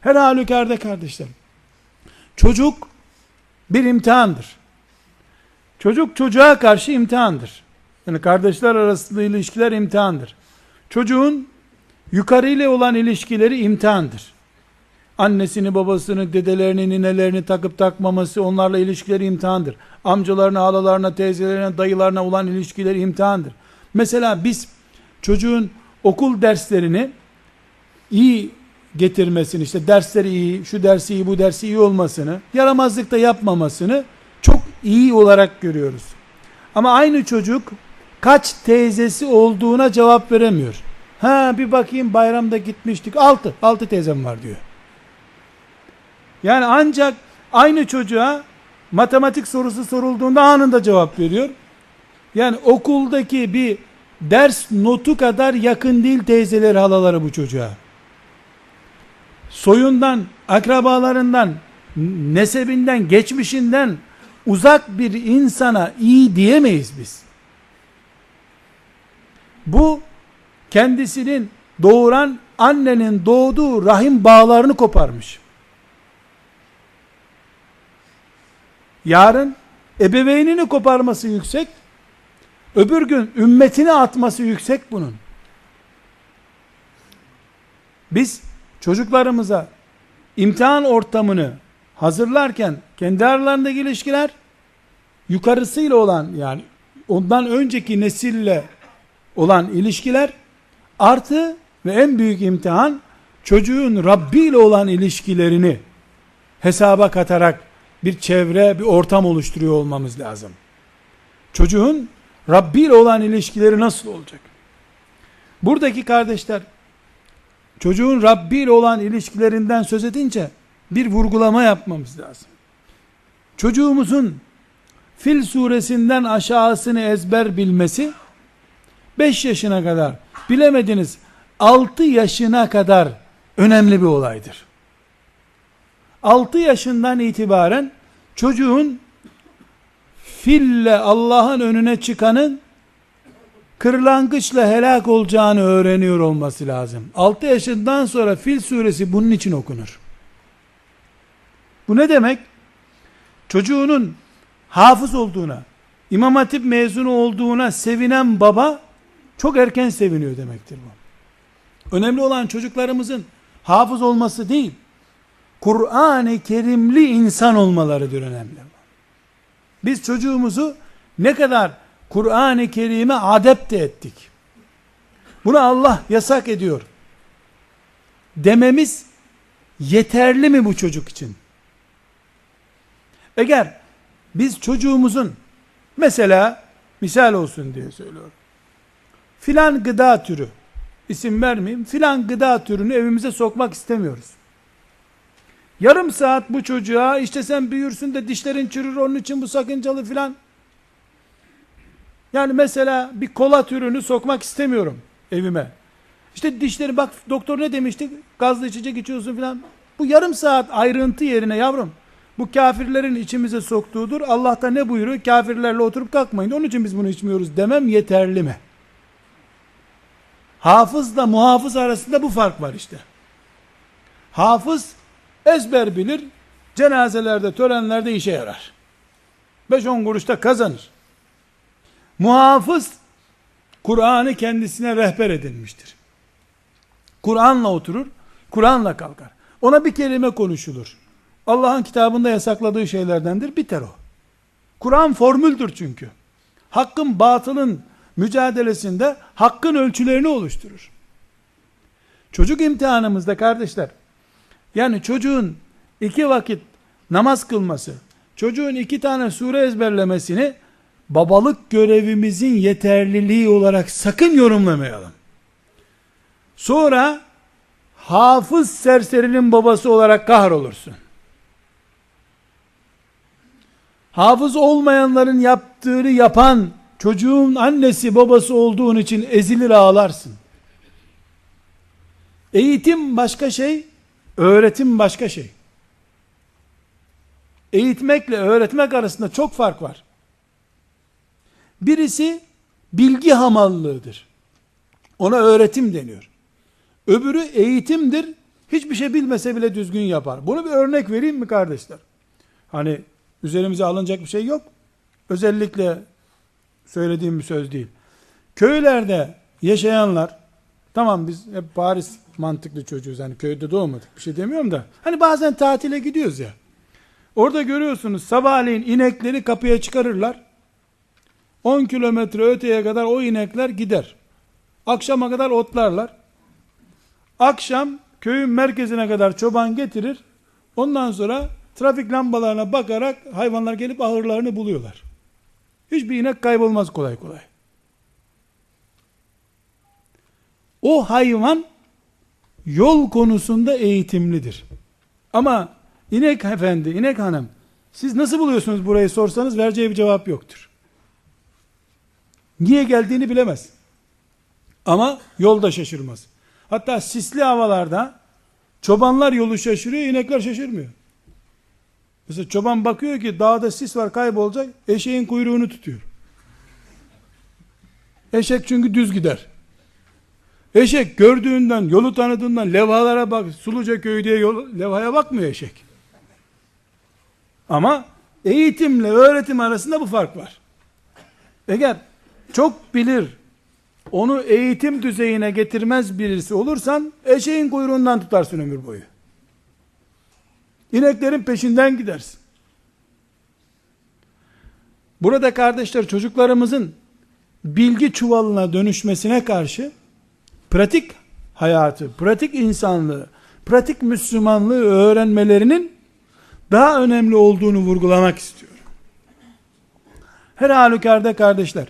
Her halükarda kardeşlerim, çocuk bir imtihandır. Çocuk çocuğa karşı imtihandır. Yani kardeşler arasında ilişkiler imtihandır. Çocuğun yukarı ile olan ilişkileri imtihandır. Annesini, babasını, dedelerini, ninelerini takıp takmaması onlarla ilişkileri imtihandır. Amcalarına, halalarına, teyzelerine, dayılarına olan ilişkileri imtihandır. Mesela biz çocuğun okul derslerini iyi getirmesini, işte dersleri iyi, şu dersi iyi, bu dersi iyi olmasını, yaramazlıkta yapmamasını çok iyi olarak görüyoruz. Ama aynı çocuk kaç teyzesi olduğuna cevap veremiyor. Ha bir bakayım bayramda gitmiştik. Altı. Altı teyzem var diyor. Yani ancak aynı çocuğa matematik sorusu sorulduğunda anında cevap veriyor. Yani okuldaki bir ders notu kadar yakın değil teyzeleri halaları bu çocuğa. Soyundan, akrabalarından, nesebinden, geçmişinden uzak bir insana iyi diyemeyiz biz. Bu kendisinin doğuran annenin doğduğu rahim bağlarını koparmış. Yarın ebeveynini koparması yüksek, öbür gün ümmetini atması yüksek bunun. Biz çocuklarımıza imtihan ortamını hazırlarken kendi aralarındaki ilişkiler yukarısıyla olan yani ondan önceki nesille olan ilişkiler artı ve en büyük imtihan çocuğun Rabbi ile olan ilişkilerini hesaba katarak bir çevre, bir ortam oluşturuyor olmamız lazım. Çocuğun Rabbi ile olan ilişkileri nasıl olacak? Buradaki kardeşler çocuğun Rabbi ile olan ilişkilerinden söz edince bir vurgulama yapmamız lazım. Çocuğumuzun Fil suresinden aşağısını ezber bilmesi 5 yaşına kadar bilemediniz 6 yaşına kadar önemli bir olaydır. 6 yaşından itibaren çocuğun fille Allah'ın önüne çıkanın kırlangıçla helak olacağını öğreniyor olması lazım. 6 yaşından sonra Fil suresi bunun için okunur. Bu ne demek? Çocuğunun hafız olduğuna, İmam Hatip mezunu olduğuna sevinen baba çok erken seviniyor demektir bu. Önemli olan çocuklarımızın hafız olması değil, Kur'an-ı Kerimli insan olmalarıdır önemli. Biz çocuğumuzu ne kadar Kur'an-ı Kerim'e adepte ettik. Bunu Allah yasak ediyor. Dememiz yeterli mi bu çocuk için? Eğer biz çocuğumuzun mesela misal olsun diye söylüyorum. Filan gıda türü isim vermeyeyim. Filan gıda türünü evimize sokmak istemiyoruz. Yarım saat bu çocuğa işte sen büyürsün de dişlerin çürür onun için bu sakıncalı filan. Yani mesela bir kola türünü sokmak istemiyorum evime. İşte dişleri bak doktor ne demişti? Gazlı içecek içiyorsun filan. Bu yarım saat ayrıntı yerine yavrum bu kafirlerin içimize soktuğudur. Allah da ne buyuruyor? Kafirlerle oturup kalkmayın. Onun için biz bunu içmiyoruz demem yeterli mi? Hafızla muhafız arasında bu fark var işte. Hafız ezber bilir, cenazelerde, törenlerde işe yarar. 5-10 kuruşta kazanır. Muhafız, Kur'an'ı kendisine rehber edilmiştir. Kur'an'la oturur, Kur'an'la kalkar. Ona bir kelime konuşulur. Allah'ın kitabında yasakladığı şeylerdendir, biter o. Kur'an formüldür çünkü. Hakkın batılın mücadelesinde hakkın ölçülerini oluşturur. Çocuk imtihanımızda kardeşler, yani çocuğun iki vakit namaz kılması, çocuğun iki tane sure ezberlemesini babalık görevimizin yeterliliği olarak sakın yorumlamayalım. Sonra hafız serserinin babası olarak kahrolursun. Hafız olmayanların yaptığını yapan çocuğun annesi babası olduğun için ezilir ağlarsın. Eğitim başka şey, öğretim başka şey. Eğitmekle öğretmek arasında çok fark var. Birisi bilgi hamallığıdır. Ona öğretim deniyor. Öbürü eğitimdir. Hiçbir şey bilmese bile düzgün yapar. Bunu bir örnek vereyim mi kardeşler? Hani üzerimize alınacak bir şey yok. Özellikle söylediğim bir söz değil. Köylerde yaşayanlar tamam biz hep Paris mantıklı çocuğuz. Hani köyde doğmadık. Bir şey demiyorum da. Hani bazen tatile gidiyoruz ya. Orada görüyorsunuz sabahleyin inekleri kapıya çıkarırlar. 10 kilometre öteye kadar o inekler gider. Akşama kadar otlarlar. Akşam köyün merkezine kadar çoban getirir. Ondan sonra trafik lambalarına bakarak hayvanlar gelip ahırlarını buluyorlar. Hiçbir inek kaybolmaz kolay kolay. O hayvan yol konusunda eğitimlidir. Ama inek efendi, inek hanım siz nasıl buluyorsunuz burayı sorsanız vereceği bir cevap yoktur. Niye geldiğini bilemez. Ama yolda şaşırmaz. Hatta sisli havalarda çobanlar yolu şaşırıyor, inekler şaşırmıyor. Mesela çoban bakıyor ki dağda sis var kaybolacak, eşeğin kuyruğunu tutuyor. Eşek çünkü düz gider. Eşek gördüğünden, yolu tanıdığından levhalara bak, Suluca köyü diye yol, levhaya bakmıyor eşek. Ama eğitimle öğretim arasında bu fark var. Eğer çok bilir, onu eğitim düzeyine getirmez birisi olursan, eşeğin kuyruğundan tutarsın ömür boyu. İneklerin peşinden gidersin. Burada kardeşler çocuklarımızın bilgi çuvalına dönüşmesine karşı pratik hayatı, pratik insanlığı, pratik Müslümanlığı öğrenmelerinin daha önemli olduğunu vurgulamak istiyorum. Her halükarda kardeşler,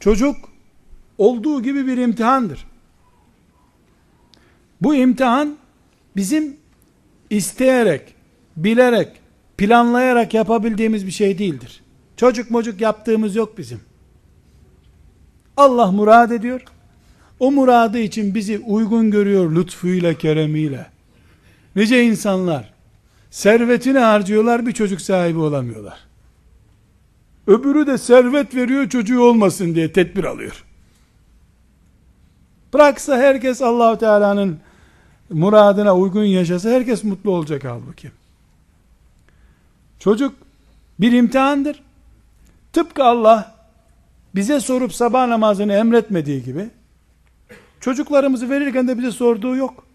çocuk olduğu gibi bir imtihandır. Bu imtihan bizim isteyerek, bilerek, planlayarak yapabildiğimiz bir şey değildir. Çocuk mocuk yaptığımız yok bizim. Allah murad ediyor. O muradı için bizi uygun görüyor lütfuyla, keremiyle. Nice insanlar servetini harcıyorlar bir çocuk sahibi olamıyorlar. Öbürü de servet veriyor çocuğu olmasın diye tedbir alıyor. Bıraksa herkes Allahu Teala'nın muradına uygun yaşasa herkes mutlu olacak halbuki. Çocuk bir imtihandır. Tıpkı Allah bize sorup sabah namazını emretmediği gibi çocuklarımızı verirken de bize sorduğu yok.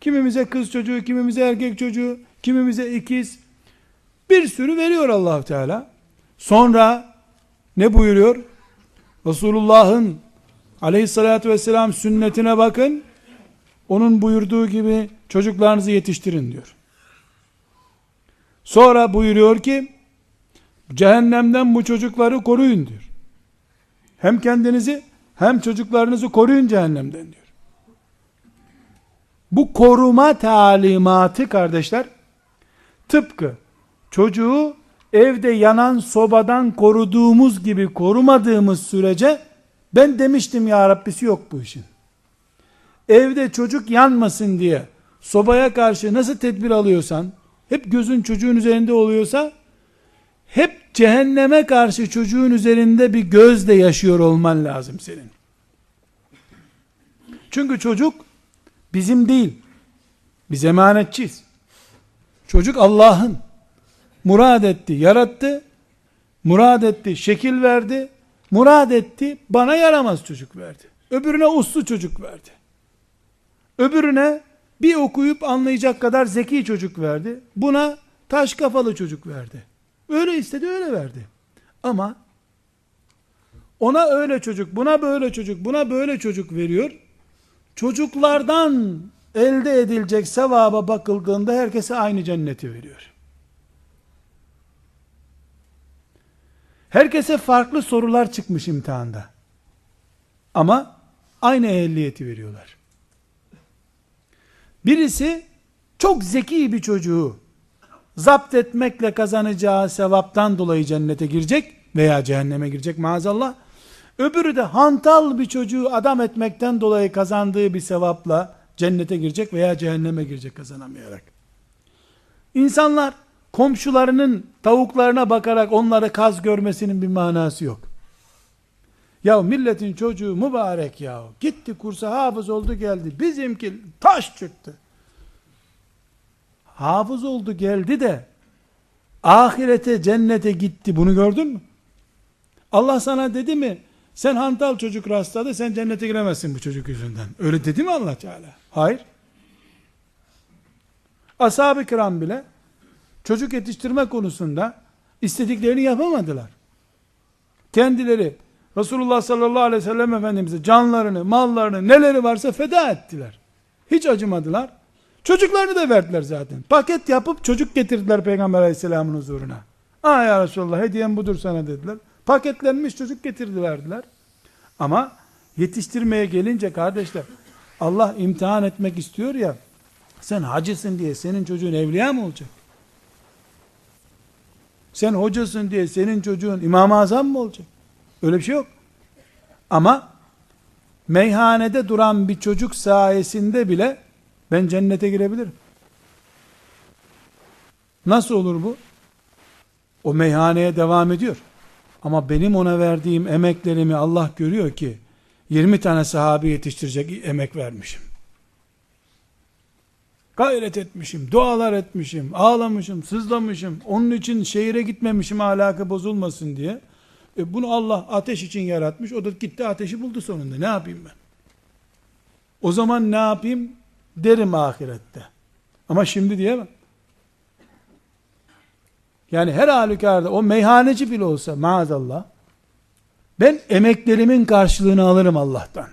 Kimimize kız çocuğu, kimimize erkek çocuğu, kimimize ikiz bir sürü veriyor allah Teala. Sonra ne buyuruyor? Resulullah'ın aleyhissalatü vesselam sünnetine bakın. Onun buyurduğu gibi çocuklarınızı yetiştirin diyor. Sonra buyuruyor ki cehennemden bu çocukları koruyun diyor. Hem kendinizi hem çocuklarınızı koruyun cehennemden diyor. Bu koruma talimatı kardeşler tıpkı çocuğu evde yanan sobadan koruduğumuz gibi korumadığımız sürece ben demiştim ya Rabbisi yok bu işin. Evde çocuk yanmasın diye sobaya karşı nasıl tedbir alıyorsan hep gözün çocuğun üzerinde oluyorsa hep cehenneme karşı çocuğun üzerinde bir gözle yaşıyor olman lazım senin. Çünkü çocuk bizim değil. Biz emanetçiyiz. Çocuk Allah'ın. Murad etti, yarattı. Murad etti, şekil verdi. Murad etti, bana yaramaz çocuk verdi. Öbürüne uslu çocuk verdi. Öbürüne bir okuyup anlayacak kadar zeki çocuk verdi. Buna taş kafalı çocuk verdi. Öyle istedi öyle verdi. Ama ona öyle çocuk, buna böyle çocuk, buna böyle çocuk veriyor. Çocuklardan elde edilecek sevaba bakıldığında herkese aynı cenneti veriyor. Herkese farklı sorular çıkmış imtihanda. Ama aynı ehliyeti veriyorlar. Birisi çok zeki bir çocuğu zapt etmekle kazanacağı sevaptan dolayı cennete girecek veya cehenneme girecek maazallah. Öbürü de hantal bir çocuğu adam etmekten dolayı kazandığı bir sevapla cennete girecek veya cehenneme girecek kazanamayarak. İnsanlar komşularının tavuklarına bakarak onları kaz görmesinin bir manası yok. Ya milletin çocuğu mübarek ya. Gitti kursa hafız oldu geldi. Bizimki taş çıktı. Hafız oldu geldi de ahirete cennete gitti. Bunu gördün mü? Allah sana dedi mi? Sen hantal çocuk rastladı sen cennete giremezsin bu çocuk yüzünden. Öyle dedi mi Allah Teala? Hayır. Ashab-ı kiram bile çocuk yetiştirme konusunda istediklerini yapamadılar. Kendileri Resulullah sallallahu aleyhi ve sellem Efendimiz'e canlarını, mallarını, neleri varsa feda ettiler. Hiç acımadılar. Çocuklarını da verdiler zaten. Paket yapıp çocuk getirdiler Peygamber aleyhisselamın huzuruna. Aa ya Resulullah hediyem budur sana dediler. Paketlenmiş çocuk getirdi verdiler. Ama yetiştirmeye gelince kardeşler Allah imtihan etmek istiyor ya sen hacısın diye senin çocuğun evliya mı olacak? Sen hocasın diye senin çocuğun İmam-ı Azam mı olacak? Öyle bir şey yok. Ama meyhanede duran bir çocuk sayesinde bile ben cennete girebilirim. Nasıl olur bu? O meyhaneye devam ediyor. Ama benim ona verdiğim emeklerimi Allah görüyor ki 20 tane sahabe yetiştirecek emek vermişim. Gayret etmişim, dualar etmişim, ağlamışım, sızlamışım. Onun için şehire gitmemişim ahlakı bozulmasın diye. E bunu Allah ateş için yaratmış. O da gitti ateşi buldu sonunda. Ne yapayım ben? O zaman ne yapayım? Derim ahirette. Ama şimdi diyemem. Yani her halükarda o meyhaneci bile olsa maazallah ben emeklerimin karşılığını alırım Allah'tan.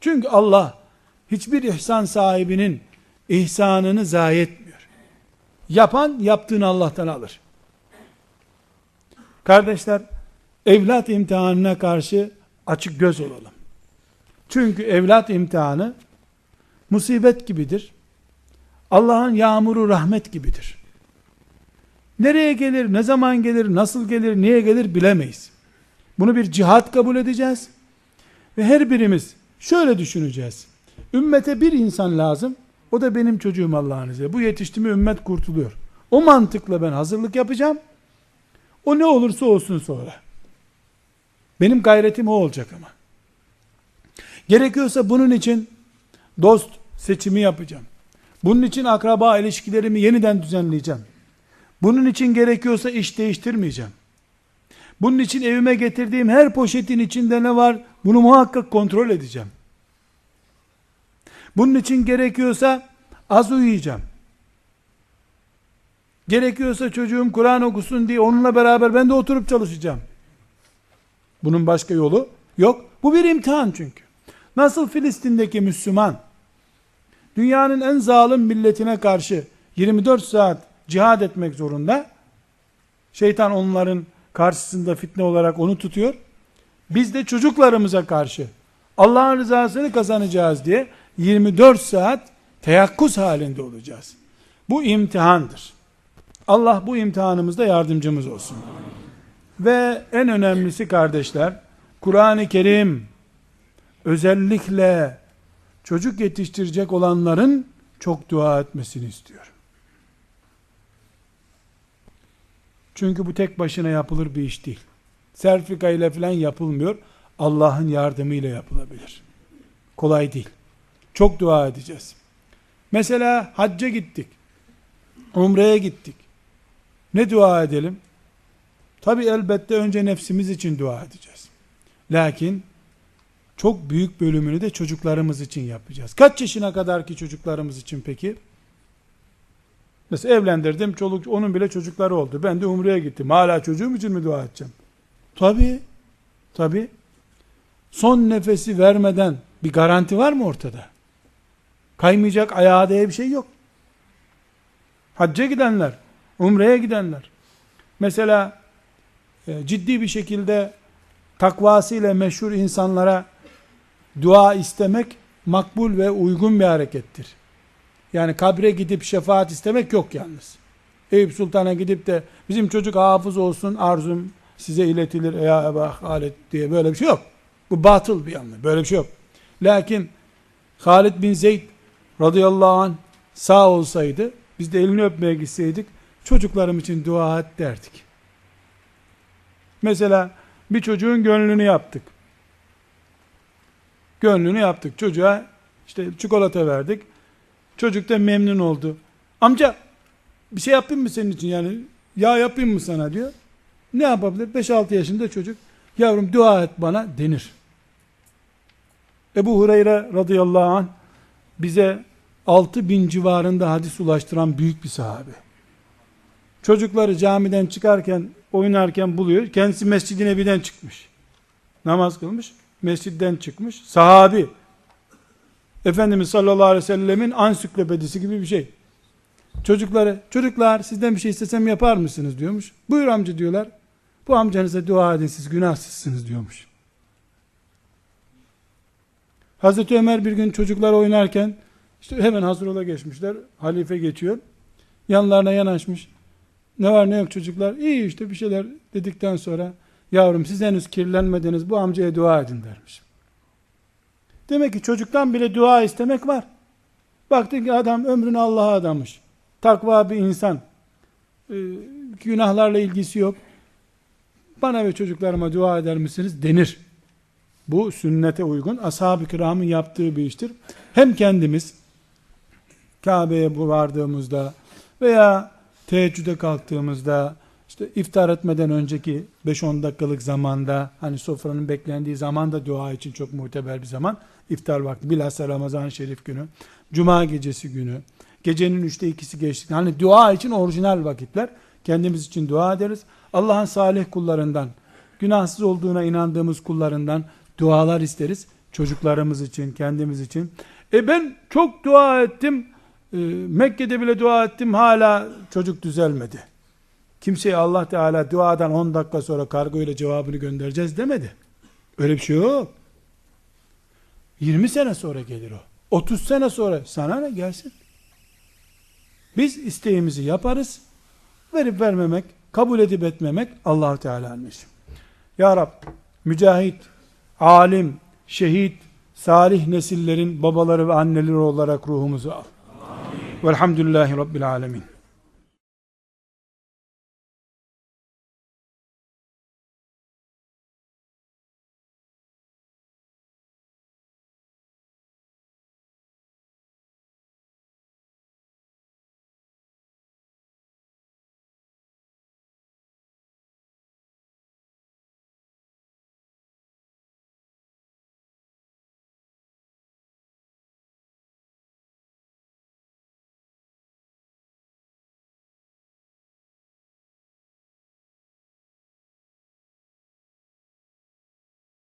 Çünkü Allah hiçbir ihsan sahibinin ihsanını zayi etmiyor. Yapan yaptığını Allah'tan alır. Kardeşler evlat imtihanına karşı açık göz olalım. Çünkü evlat imtihanı musibet gibidir. Allah'ın yağmuru rahmet gibidir. Nereye gelir, ne zaman gelir, nasıl gelir, niye gelir bilemeyiz. Bunu bir cihat kabul edeceğiz. Ve her birimiz şöyle düşüneceğiz. Ümmete bir insan lazım. O da benim çocuğum Allah'ın izniyle. Bu yetişti mi ümmet kurtuluyor. O mantıkla ben hazırlık yapacağım. O ne olursa olsun sonra. Benim gayretim o olacak ama. Gerekiyorsa bunun için dost seçimi yapacağım. Bunun için akraba ilişkilerimi yeniden düzenleyeceğim. Bunun için gerekiyorsa iş değiştirmeyeceğim. Bunun için evime getirdiğim her poşetin içinde ne var? Bunu muhakkak kontrol edeceğim. Bunun için gerekiyorsa az uyuyacağım. Gerekiyorsa çocuğum Kur'an okusun diye onunla beraber ben de oturup çalışacağım. Bunun başka yolu yok. Bu bir imtihan çünkü. Nasıl Filistin'deki Müslüman dünyanın en zalim milletine karşı 24 saat cihad etmek zorunda. Şeytan onların karşısında fitne olarak onu tutuyor. Biz de çocuklarımıza karşı Allah'ın rızasını kazanacağız diye 24 saat teyakkuz halinde olacağız. Bu imtihandır. Allah bu imtihanımızda yardımcımız olsun. Ve en önemlisi kardeşler, Kur'an-ı Kerim özellikle çocuk yetiştirecek olanların çok dua etmesini istiyor. Çünkü bu tek başına yapılır bir iş değil. Serfika ile falan yapılmıyor. Allah'ın yardımıyla yapılabilir. Kolay değil. Çok dua edeceğiz. Mesela hacca gittik. Umre'ye gittik. Ne dua edelim? Tabi elbette önce nefsimiz için dua edeceğiz. Lakin çok büyük bölümünü de çocuklarımız için yapacağız. Kaç yaşına kadar ki çocuklarımız için peki? Mesela evlendirdim, çoluk, onun bile çocukları oldu. Ben de umreye gittim. Hala çocuğum için mi dua edeceğim? Tabi, tabi. Son nefesi vermeden bir garanti var mı ortada? Kaymayacak ayağı diye bir şey yok. Hacca gidenler, umreye gidenler. Mesela e, ciddi bir şekilde takvasıyla meşhur insanlara dua istemek makbul ve uygun bir harekettir. Yani kabre gidip şefaat istemek yok yalnız. Eyüp Sultan'a gidip de bizim çocuk hafız olsun arzum size iletilir ya Eba Halid diye böyle bir şey yok. Bu batıl bir yanlı. Böyle bir şey yok. Lakin Halid bin Zeyd radıyallahu anh sağ olsaydı biz de elini öpmeye gitseydik çocuklarım için dua et derdik. Mesela bir çocuğun gönlünü yaptık. Gönlünü yaptık. Çocuğa işte çikolata verdik. Çocuk da memnun oldu. Amca bir şey yapayım mı senin için yani ya yapayım mı sana diyor. Ne yapabilir? 5-6 yaşında çocuk yavrum dua et bana denir. Ebu Hureyre radıyallahu anh bize 6 bin civarında hadis ulaştıran büyük bir sahabe. Çocukları camiden çıkarken, oynarken buluyor. Kendisi mescidin evinden çıkmış. Namaz kılmış. Mescidden çıkmış. Sahabi. Efendimiz sallallahu aleyhi ve sellemin ansiklopedisi gibi bir şey. Çocukları, çocuklar sizden bir şey istesem yapar mısınız diyormuş. Buyur amca diyorlar. Bu amcanıza dua edin siz günahsızsınız diyormuş. Hazreti Ömer bir gün çocuklar oynarken işte hemen hazır ola geçmişler. Halife geçiyor. Yanlarına yanaşmış. Ne var ne yok çocuklar? İyi işte bir şeyler dedikten sonra yavrum siz henüz kirlenmediniz bu amcaya dua edin dermiş. Demek ki çocuktan bile dua istemek var. Baktık ki adam ömrünü Allah'a adamış. Takva bir insan. Ee, günahlarla ilgisi yok. Bana ve çocuklarıma dua eder misiniz? Denir. Bu sünnete uygun. Ashab-ı kiramın yaptığı bir iştir. Hem kendimiz Kabe'ye vardığımızda veya teheccüde kalktığımızda işte iftar etmeden önceki 5-10 dakikalık zamanda hani sofranın beklendiği zaman da dua için çok muteber bir zaman iftar vakti. Bilhassa Ramazan-ı Şerif günü Cuma gecesi günü gecenin üçte ikisi geçti hani dua için orijinal vakitler. Kendimiz için dua ederiz. Allah'ın salih kullarından günahsız olduğuna inandığımız kullarından dualar isteriz. Çocuklarımız için kendimiz için. E ben çok dua ettim. E, Mekke'de bile dua ettim. Hala çocuk düzelmedi. Kimseye Allah Teala duadan 10 dakika sonra kargo ile cevabını göndereceğiz demedi. Öyle bir şey yok. 20 sene sonra gelir o. 30 sene sonra sana ne gelsin? Biz isteğimizi yaparız. Verip vermemek, kabul edip etmemek allah Teala'nın işi. Ya Rab, mücahit, alim, şehit, salih nesillerin babaları ve anneleri olarak ruhumuzu al. Velhamdülillahi Rabbil Alemin.